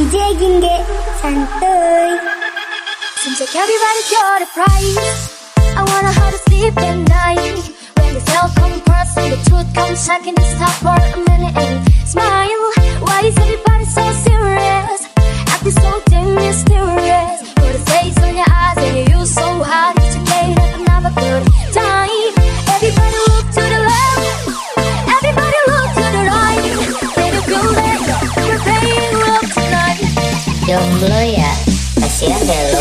വിജയിക്കിന്റെ സന്തോയ് Seems like everybody got a price I wanna how to sleep at night. When the cell comes first and the truth comes second It's not for Not dulu ya kasihan deh lo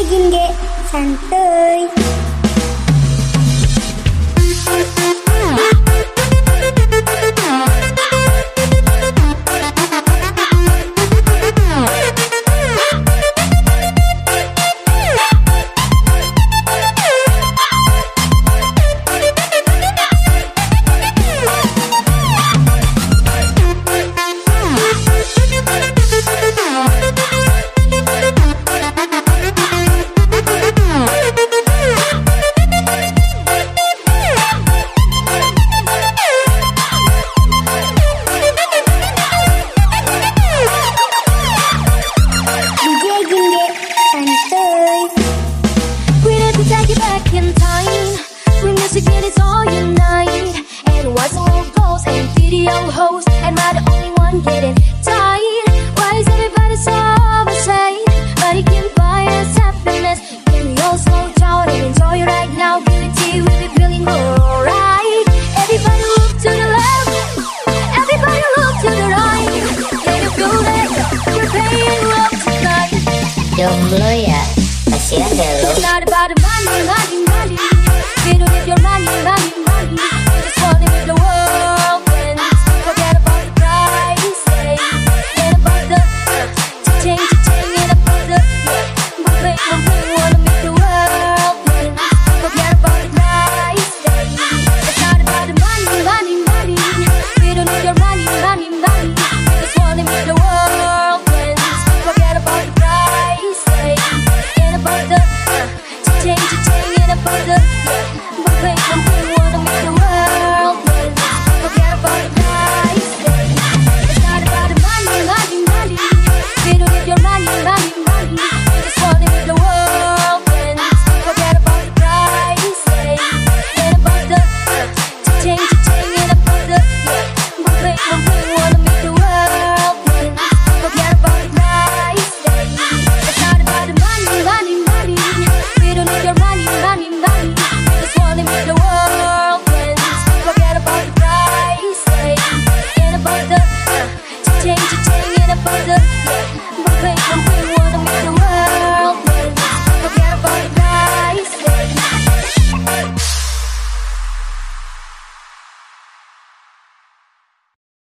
내 긴 게 산뜻 20 It's not about the money, money, money. think I'm